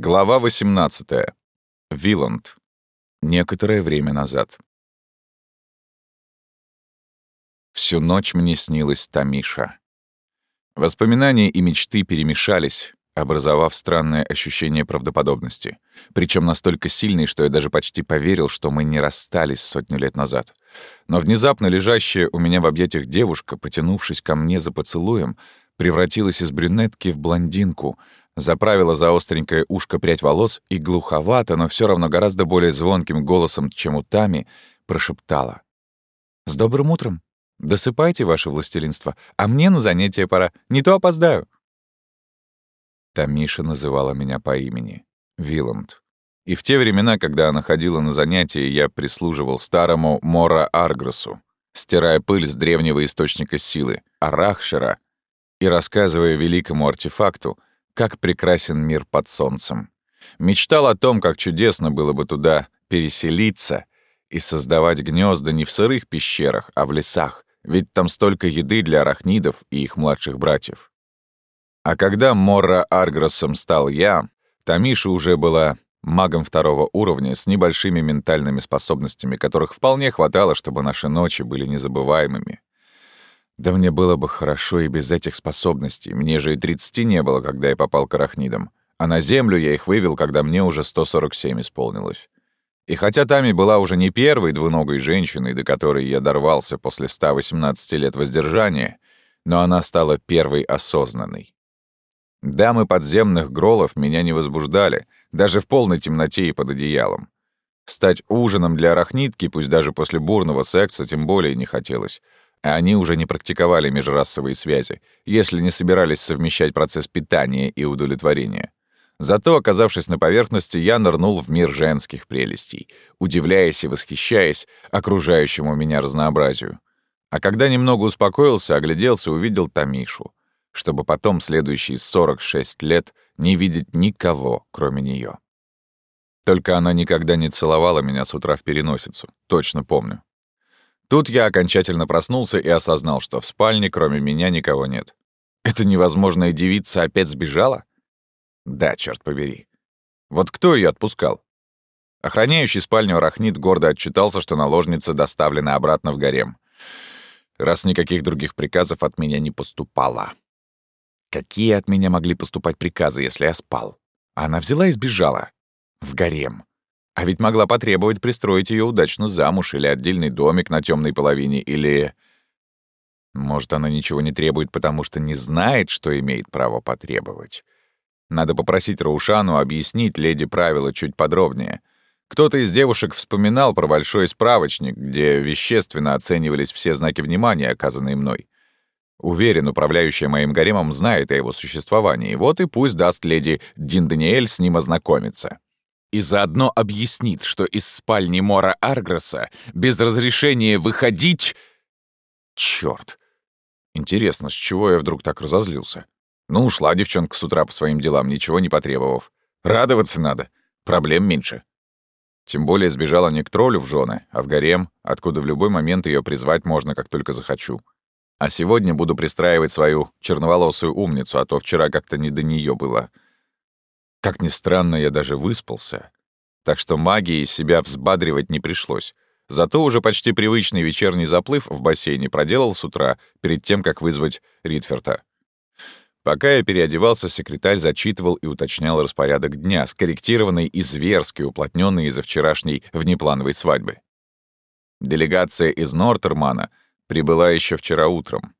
Глава 18. Виланд. Некоторое время назад. Всю ночь мне снилась Тамиша. Воспоминания и мечты перемешались, образовав странное ощущение правдоподобности. Причем настолько сильный, что я даже почти поверил, что мы не расстались сотню лет назад. Но внезапно лежащая у меня в объятиях девушка, потянувшись ко мне за поцелуем, превратилась из брюнетки в блондинку — заправила за остренькое ушко прядь волос и глуховато, но все равно гораздо более звонким голосом, чем у Тами, прошептала. «С добрым утром! Досыпайте, ваше властелинство, а мне на занятия пора, не то опоздаю!» Тамиша называла меня по имени — Виланд. И в те времена, когда она ходила на занятия, я прислуживал старому Мора Аргросу, стирая пыль с древнего источника силы — Арахшера, и рассказывая великому артефакту — как прекрасен мир под солнцем. Мечтал о том, как чудесно было бы туда переселиться и создавать гнезда не в сырых пещерах, а в лесах, ведь там столько еды для арахнидов и их младших братьев. А когда Морра Аргросом стал я, Тамиша уже была магом второго уровня с небольшими ментальными способностями, которых вполне хватало, чтобы наши ночи были незабываемыми. Да мне было бы хорошо и без этих способностей. Мне же и 30 не было, когда я попал к арахнидам. А на Землю я их вывел, когда мне уже 147 исполнилось. И хотя Тами была уже не первой двуногой женщиной, до которой я дорвался после 118 лет воздержания, но она стала первой осознанной. Дамы подземных гролов меня не возбуждали, даже в полной темноте и под одеялом. Стать ужином для арахнитки, пусть даже после бурного секса, тем более не хотелось — а они уже не практиковали межрасовые связи, если не собирались совмещать процесс питания и удовлетворения. Зато, оказавшись на поверхности, я нырнул в мир женских прелестей, удивляясь и восхищаясь окружающему меня разнообразию. А когда немного успокоился, огляделся, увидел Тамишу, чтобы потом следующие 46 лет не видеть никого, кроме нее. Только она никогда не целовала меня с утра в переносицу, точно помню. Тут я окончательно проснулся и осознал, что в спальне кроме меня никого нет. Эта невозможная девица опять сбежала? Да, черт побери. Вот кто ее отпускал? Охраняющий спальню арахнит гордо отчитался, что наложница доставлена обратно в гарем. Раз никаких других приказов от меня не поступало. Какие от меня могли поступать приказы, если я спал? Она взяла и сбежала. В гарем. А ведь могла потребовать пристроить ее удачно замуж или отдельный домик на темной половине, или... Может, она ничего не требует, потому что не знает, что имеет право потребовать. Надо попросить Раушану объяснить леди правила чуть подробнее. Кто-то из девушек вспоминал про большой справочник, где вещественно оценивались все знаки внимания, оказанные мной. Уверен, управляющая моим гаремом знает о его существовании, вот и пусть даст леди Дин Даниэль с ним ознакомиться и заодно объяснит, что из спальни Мора Аргреса без разрешения выходить... Чёрт! Интересно, с чего я вдруг так разозлился? Ну, ушла девчонка с утра по своим делам, ничего не потребовав. Радоваться надо, проблем меньше. Тем более сбежала не к троллю в жены, а в гарем, откуда в любой момент ее призвать можно, как только захочу. А сегодня буду пристраивать свою черноволосую умницу, а то вчера как-то не до нее было. Как ни странно, я даже выспался. Так что магией себя взбадривать не пришлось. Зато уже почти привычный вечерний заплыв в бассейне проделал с утра, перед тем, как вызвать Ритферта. Пока я переодевался, секретарь зачитывал и уточнял распорядок дня, скорректированный и зверски уплотненный из-за вчерашней внеплановой свадьбы. Делегация из Нортермана прибыла еще вчера утром.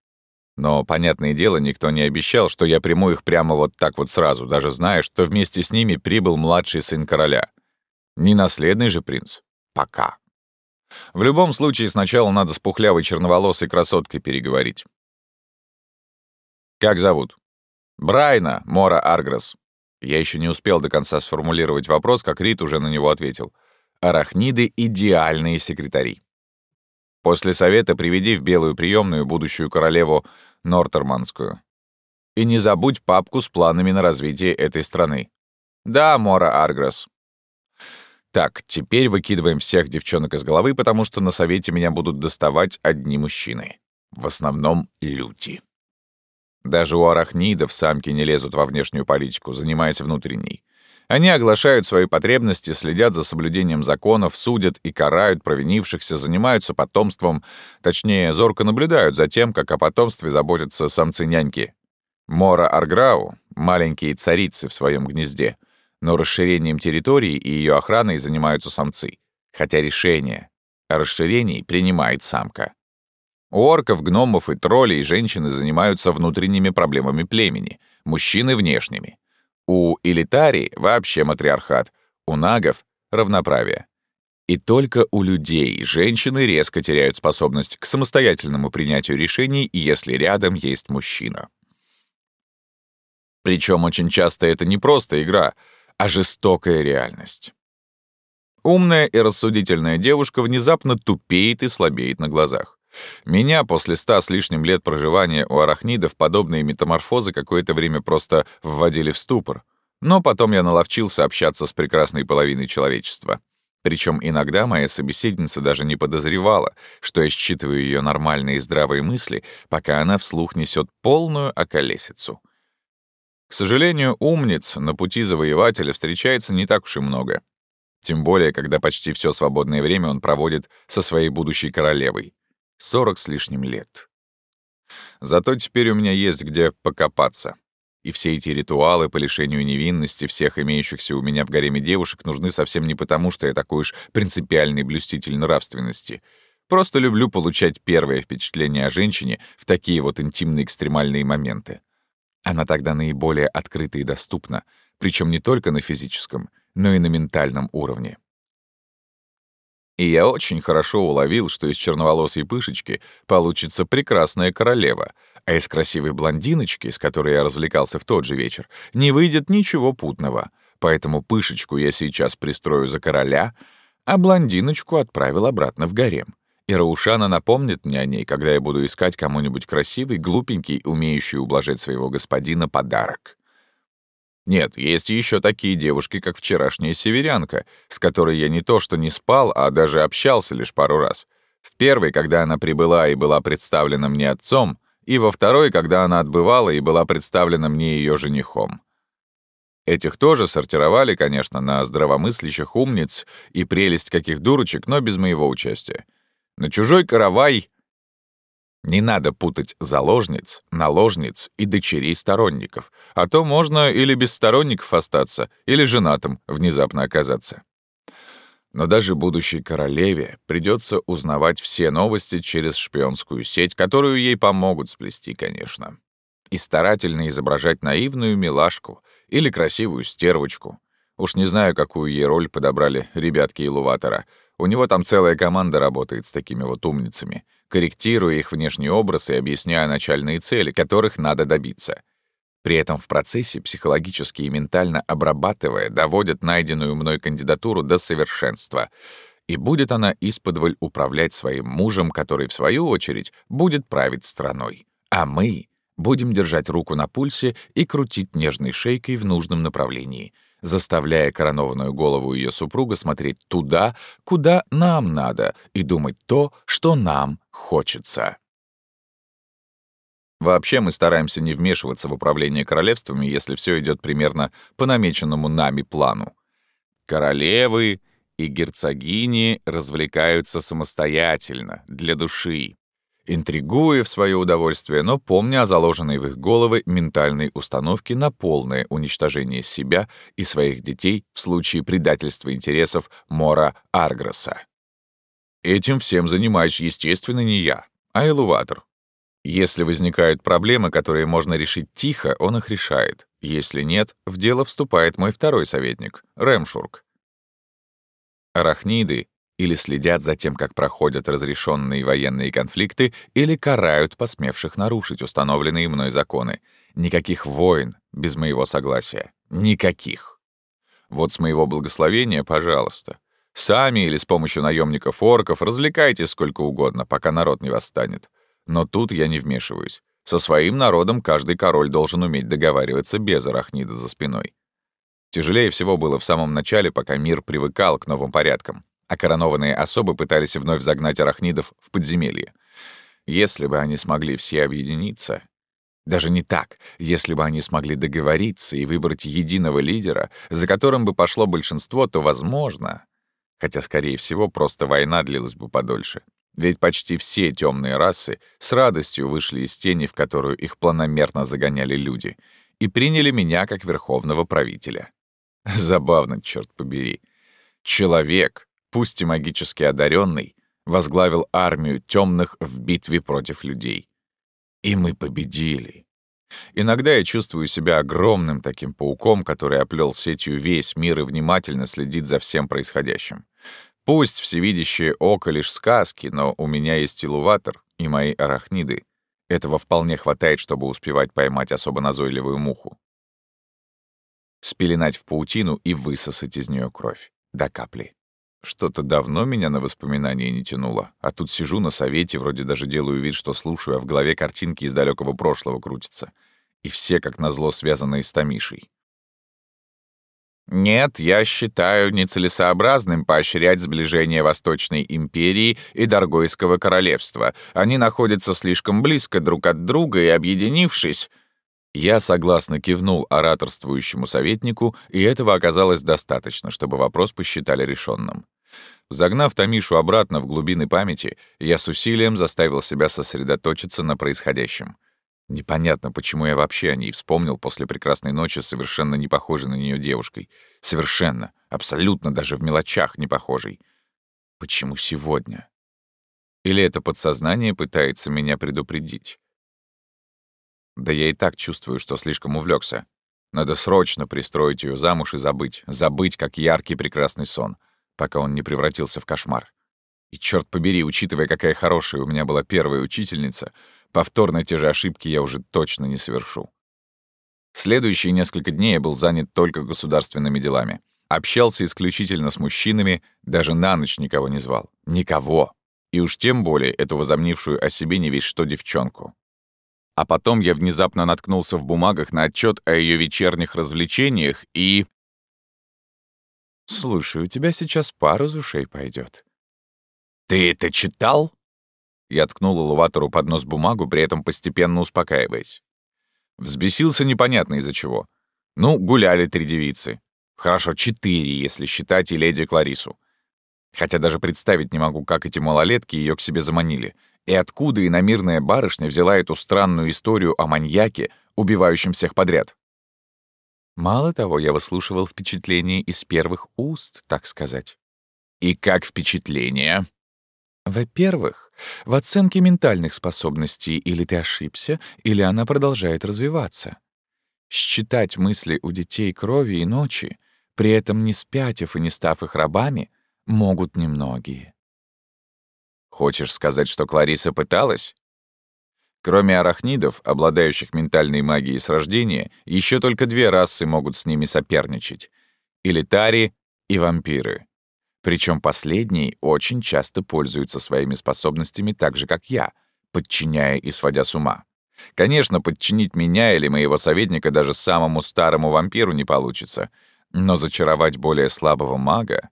Но, понятное дело, никто не обещал, что я приму их прямо вот так вот сразу, даже зная, что вместе с ними прибыл младший сын короля. Не наследный же принц. Пока. В любом случае, сначала надо с пухлявой черноволосой красоткой переговорить. «Как зовут?» «Брайна, Мора Аргресс». Я еще не успел до конца сформулировать вопрос, как Рит уже на него ответил. «Арахниды — идеальные секретари». После совета приведи в белую приемную будущую королеву Нортерманскую. И не забудь папку с планами на развитие этой страны. Да, Мора Аргресс. Так, теперь выкидываем всех девчонок из головы, потому что на совете меня будут доставать одни мужчины. В основном люди. Даже у арахнидов самки не лезут во внешнюю политику, занимаясь внутренней. Они оглашают свои потребности, следят за соблюдением законов, судят и карают провинившихся, занимаются потомством, точнее, зорко наблюдают за тем, как о потомстве заботятся самцы-няньки. Мора Арграу — маленькие царицы в своем гнезде, но расширением территории и ее охраной занимаются самцы, хотя решение о расширении принимает самка. У орков, гномов и троллей женщины занимаются внутренними проблемами племени, мужчины — внешними. У элитарий вообще матриархат, у нагов — равноправие. И только у людей женщины резко теряют способность к самостоятельному принятию решений, если рядом есть мужчина. Причем очень часто это не просто игра, а жестокая реальность. Умная и рассудительная девушка внезапно тупеет и слабеет на глазах. Меня после ста с лишним лет проживания у арахнидов подобные метаморфозы какое-то время просто вводили в ступор. Но потом я наловчился общаться с прекрасной половиной человечества. Причем иногда моя собеседница даже не подозревала, что я считываю ее нормальные и здравые мысли, пока она вслух несет полную околесицу. К сожалению, умниц на пути завоевателя встречается не так уж и много. Тем более, когда почти все свободное время он проводит со своей будущей королевой. Сорок с лишним лет. Зато теперь у меня есть где покопаться. И все эти ритуалы по лишению невинности всех имеющихся у меня в гареме девушек нужны совсем не потому, что я такой уж принципиальный блюститель нравственности. Просто люблю получать первое впечатление о женщине в такие вот интимные экстремальные моменты. Она тогда наиболее открыта и доступна, причем не только на физическом, но и на ментальном уровне. И я очень хорошо уловил, что из черноволосой пышечки получится прекрасная королева, а из красивой блондиночки, с которой я развлекался в тот же вечер, не выйдет ничего путного. Поэтому пышечку я сейчас пристрою за короля, а блондиночку отправил обратно в гарем. И Раушана напомнит мне о ней, когда я буду искать кому-нибудь красивый, глупенький, умеющий ублажать своего господина подарок. Нет, есть еще такие девушки, как вчерашняя северянка, с которой я не то что не спал, а даже общался лишь пару раз. В первой, когда она прибыла и была представлена мне отцом, и во второй, когда она отбывала и была представлена мне ее женихом. Этих тоже сортировали, конечно, на здравомыслящих умниц и прелесть каких дурочек, но без моего участия. На чужой каравай не надо путать заложниц, наложниц и дочерей сторонников, а то можно или без сторонников остаться, или женатым внезапно оказаться. Но даже будущей королеве придется узнавать все новости через шпионскую сеть, которую ей помогут сплести, конечно. И старательно изображать наивную милашку или красивую стервочку. Уж не знаю, какую ей роль подобрали ребятки Илуватора. У него там целая команда работает с такими вот умницами — корректируя их внешний образ и объясняя начальные цели, которых надо добиться. При этом в процессе психологически и ментально обрабатывая, доводят найденную мной кандидатуру до совершенства. И будет она исподволь управлять своим мужем, который, в свою очередь, будет править страной. А мы будем держать руку на пульсе и крутить нежной шейкой в нужном направлении — заставляя коронованную голову ее супруга смотреть туда, куда нам надо, и думать то, что нам хочется. Вообще мы стараемся не вмешиваться в управление королевствами, если все идет примерно по намеченному нами плану. Королевы и герцогини развлекаются самостоятельно, для души, интригуя в свое удовольствие, но помня о заложенной в их головы ментальной установке на полное уничтожение себя и своих детей в случае предательства интересов Мора Аргроса. Этим всем занимаюсь, естественно, не я, а элуватор. Если возникают проблемы, которые можно решить тихо, он их решает. Если нет, в дело вступает мой второй советник, Рэмшург. Арахниды или следят за тем, как проходят разрешенные военные конфликты, или карают посмевших нарушить установленные мной законы. Никаких войн без моего согласия. Никаких. Вот с моего благословения, пожалуйста. Сами или с помощью наемников-орков развлекайтесь сколько угодно, пока народ не восстанет. Но тут я не вмешиваюсь. Со своим народом каждый король должен уметь договариваться без арахнида за спиной. Тяжелее всего было в самом начале, пока мир привыкал к новым порядкам а коронованные особы пытались вновь загнать арахнидов в подземелье. Если бы они смогли все объединиться... Даже не так. Если бы они смогли договориться и выбрать единого лидера, за которым бы пошло большинство, то возможно... Хотя, скорее всего, просто война длилась бы подольше. Ведь почти все темные расы с радостью вышли из тени, в которую их планомерно загоняли люди, и приняли меня как верховного правителя. Забавно, черт побери. Человек, пусть и магически одаренный, возглавил армию темных в битве против людей. И мы победили. Иногда я чувствую себя огромным таким пауком, который оплел сетью весь мир и внимательно следит за всем происходящим. Пусть всевидящее око лишь сказки, но у меня есть илуватор и мои арахниды. Этого вполне хватает, чтобы успевать поймать особо назойливую муху. Спеленать в паутину и высосать из нее кровь. До капли. Что-то давно меня на воспоминания не тянуло, а тут сижу на совете, вроде даже делаю вид, что слушаю, а в голове картинки из далекого прошлого крутятся. И все, как назло, связанные с Тамишей. Нет, я считаю нецелесообразным поощрять сближение Восточной империи и Даргойского королевства. Они находятся слишком близко друг от друга, и, объединившись... Я согласно кивнул ораторствующему советнику, и этого оказалось достаточно, чтобы вопрос посчитали решенным. Загнав Тамишу обратно в глубины памяти, я с усилием заставил себя сосредоточиться на происходящем. Непонятно, почему я вообще о ней вспомнил после прекрасной ночи совершенно не похожей на нее девушкой. Совершенно, абсолютно даже в мелочах не похожей. Почему сегодня? Или это подсознание пытается меня предупредить? Да я и так чувствую, что слишком увлекся. Надо срочно пристроить ее замуж и забыть. Забыть, как яркий прекрасный сон, пока он не превратился в кошмар. И черт побери, учитывая, какая хорошая у меня была первая учительница, повторно те же ошибки я уже точно не совершу. Следующие несколько дней я был занят только государственными делами. Общался исключительно с мужчинами, даже на ночь никого не звал. Никого. И уж тем более эту возомнившую о себе не весь что девчонку. А потом я внезапно наткнулся в бумагах на отчет о ее вечерних развлечениях и... «Слушай, у тебя сейчас пара из ушей пойдет. «Ты это читал?» Я ткнул элеватору под нос бумагу, при этом постепенно успокаиваясь. Взбесился непонятно из-за чего. Ну, гуляли три девицы. Хорошо, четыре, если считать и леди Кларису. Хотя даже представить не могу, как эти малолетки ее к себе заманили — и откуда иномирная барышня взяла эту странную историю о маньяке, убивающем всех подряд? Мало того, я выслушивал впечатление из первых уст, так сказать. И как впечатление? Во-первых, в оценке ментальных способностей или ты ошибся, или она продолжает развиваться. Считать мысли у детей крови и ночи, при этом не спятив и не став их рабами, могут немногие. Хочешь сказать, что Клариса пыталась? Кроме арахнидов, обладающих ментальной магией с рождения, еще только две расы могут с ними соперничать — элитари и вампиры. Причем последние очень часто пользуются своими способностями так же, как я, подчиняя и сводя с ума. Конечно, подчинить меня или моего советника даже самому старому вампиру не получится, но зачаровать более слабого мага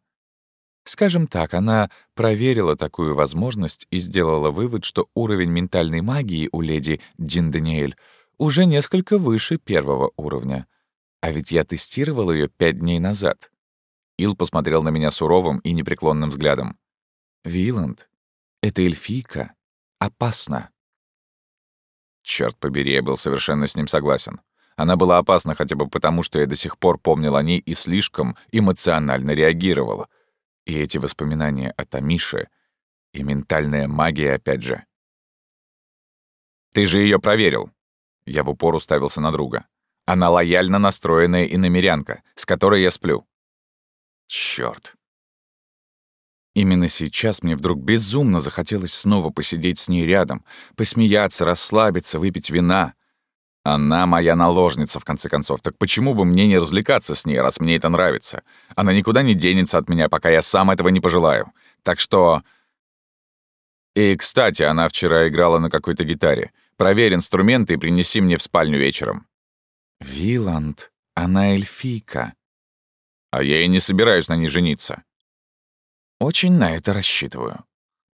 Скажем так, она проверила такую возможность и сделала вывод, что уровень ментальной магии у леди Дин Даниэль уже несколько выше первого уровня. А ведь я тестировал ее пять дней назад. Ил посмотрел на меня суровым и непреклонным взглядом. «Виланд, эта эльфийка опасна». Черт побери, я был совершенно с ним согласен. Она была опасна хотя бы потому, что я до сих пор помнил о ней и слишком эмоционально реагировал — и эти воспоминания о Тамише, и ментальная магия опять же. «Ты же ее проверил!» Я в упор уставился на друга. «Она лояльно настроенная иномерянка, с которой я сплю». Чёрт. Именно сейчас мне вдруг безумно захотелось снова посидеть с ней рядом, посмеяться, расслабиться, выпить вина — она моя наложница, в конце концов. Так почему бы мне не развлекаться с ней, раз мне это нравится? Она никуда не денется от меня, пока я сам этого не пожелаю. Так что... И, кстати, она вчера играла на какой-то гитаре. Проверь инструменты и принеси мне в спальню вечером. Виланд, она эльфийка. А я и не собираюсь на ней жениться. Очень на это рассчитываю.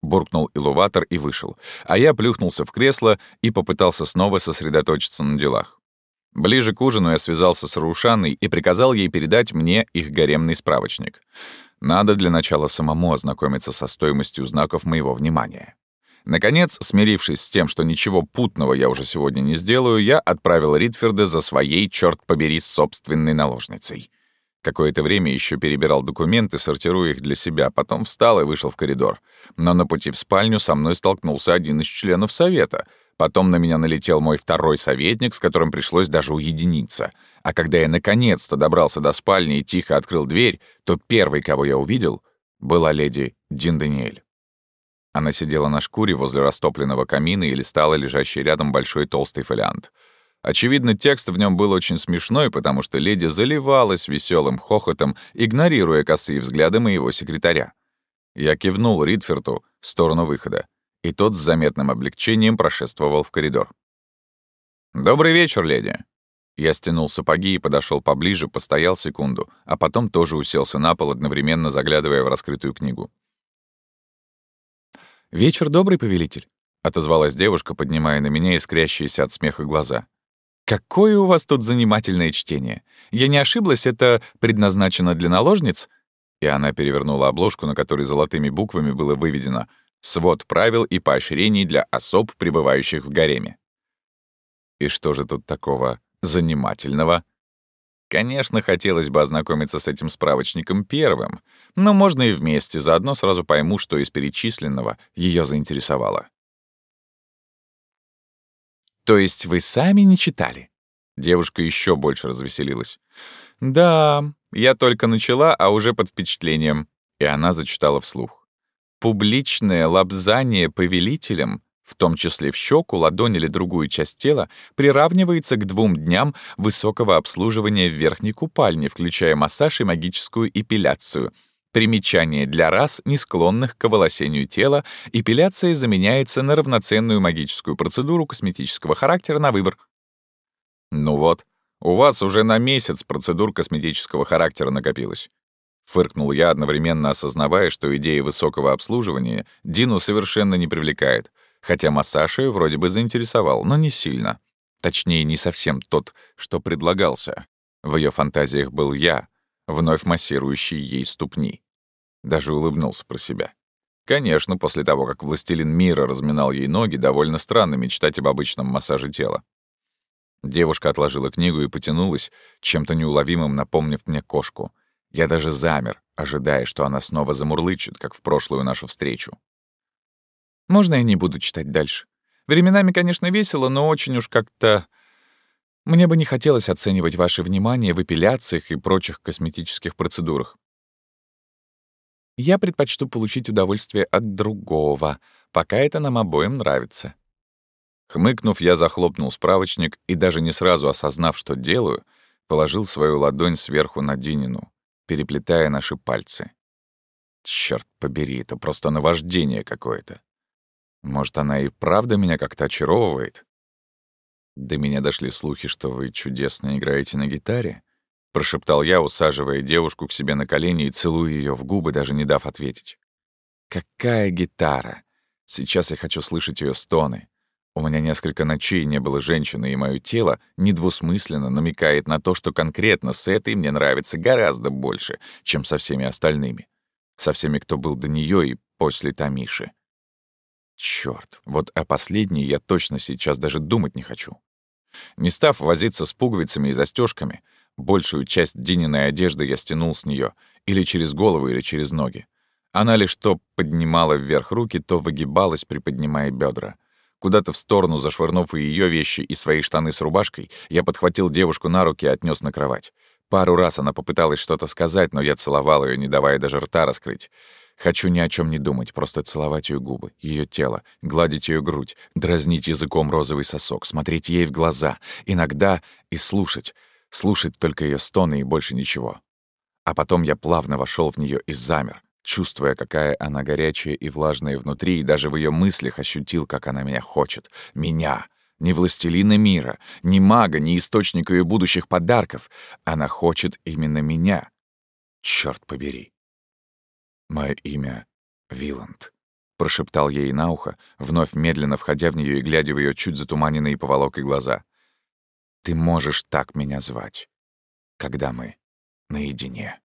Буркнул Илуватор и вышел, а я плюхнулся в кресло и попытался снова сосредоточиться на делах. Ближе к ужину я связался с Рушаной и приказал ей передать мне их гаремный справочник. Надо для начала самому ознакомиться со стоимостью знаков моего внимания. Наконец, смирившись с тем, что ничего путного я уже сегодня не сделаю, я отправил Ритферда за своей, черт побери, собственной наложницей. Какое-то время еще перебирал документы, сортируя их для себя, потом встал и вышел в коридор. Но на пути в спальню со мной столкнулся один из членов совета. Потом на меня налетел мой второй советник, с которым пришлось даже уединиться. А когда я наконец-то добрался до спальни и тихо открыл дверь, то первой, кого я увидел, была леди Дин Даниэль. Она сидела на шкуре возле растопленного камина и листала лежащий рядом большой толстый фолиант — Очевидно, текст в нем был очень смешной, потому что леди заливалась веселым хохотом, игнорируя косые взгляды моего секретаря. Я кивнул Ридферту в сторону выхода, и тот с заметным облегчением прошествовал в коридор. «Добрый вечер, леди!» Я стянул сапоги и подошел поближе, постоял секунду, а потом тоже уселся на пол, одновременно заглядывая в раскрытую книгу. «Вечер добрый, повелитель», — отозвалась девушка, поднимая на меня искрящиеся от смеха глаза. Какое у вас тут занимательное чтение. Я не ошиблась, это предназначено для наложниц?» И она перевернула обложку, на которой золотыми буквами было выведено «Свод правил и поощрений для особ, пребывающих в гареме». И что же тут такого занимательного? Конечно, хотелось бы ознакомиться с этим справочником первым, но можно и вместе, заодно сразу пойму, что из перечисленного ее заинтересовало. «То есть вы сами не читали?» Девушка еще больше развеселилась. «Да, я только начала, а уже под впечатлением». И она зачитала вслух. «Публичное лобзание повелителям, в том числе в щеку, ладонь или другую часть тела, приравнивается к двум дням высокого обслуживания в верхней купальне, включая массаж и магическую эпиляцию — Примечание для рас, не склонных к оволосению тела, эпиляция заменяется на равноценную магическую процедуру косметического характера на выбор. Ну вот, у вас уже на месяц процедур косметического характера накопилось. Фыркнул я, одновременно осознавая, что идея высокого обслуживания Дину совершенно не привлекает, хотя массаж ее вроде бы заинтересовал, но не сильно. Точнее, не совсем тот, что предлагался. В ее фантазиях был я, вновь массирующий ей ступни. Даже улыбнулся про себя. Конечно, после того, как властелин мира разминал ей ноги, довольно странно мечтать об обычном массаже тела. Девушка отложила книгу и потянулась, чем-то неуловимым напомнив мне кошку. Я даже замер, ожидая, что она снова замурлычет, как в прошлую нашу встречу. «Можно я не буду читать дальше? Временами, конечно, весело, но очень уж как-то... Мне бы не хотелось оценивать ваше внимание в эпиляциях и прочих косметических процедурах. Я предпочту получить удовольствие от другого, пока это нам обоим нравится». Хмыкнув, я захлопнул справочник и, даже не сразу осознав, что делаю, положил свою ладонь сверху на Динину, переплетая наши пальцы. Черт побери, это просто наваждение какое-то. Может, она и правда меня как-то очаровывает? До меня дошли слухи, что вы чудесно играете на гитаре. Прошептал я, усаживая девушку к себе на колени и целуя ее в губы, даже не дав ответить. «Какая гитара! Сейчас я хочу слышать ее стоны. У меня несколько ночей не было женщины, и мое тело недвусмысленно намекает на то, что конкретно с этой мне нравится гораздо больше, чем со всеми остальными. Со всеми, кто был до нее и после Тамиши. Черт, вот о последней я точно сейчас даже думать не хочу. Не став возиться с пуговицами и застежками, Большую часть Дининой одежды я стянул с нее или через голову, или через ноги. Она лишь то поднимала вверх руки, то выгибалась, приподнимая бедра. Куда-то в сторону, зашвырнув и ее вещи, и свои штаны с рубашкой, я подхватил девушку на руки и отнес на кровать. Пару раз она попыталась что-то сказать, но я целовал ее, не давая даже рта раскрыть. Хочу ни о чем не думать, просто целовать ее губы, ее тело, гладить ее грудь, дразнить языком розовый сосок, смотреть ей в глаза, иногда и слушать — слушать только ее стоны и больше ничего. А потом я плавно вошел в нее и замер, чувствуя, какая она горячая и влажная внутри, и даже в ее мыслях ощутил, как она меня хочет. Меня! Не властелина мира, не мага, не источника ее будущих подарков. Она хочет именно меня. Черт побери. Мое имя — Виланд. — прошептал ей на ухо, вновь медленно входя в нее и глядя в ее чуть затуманенные поволокой глаза. «Ты можешь так меня звать, когда мы наедине».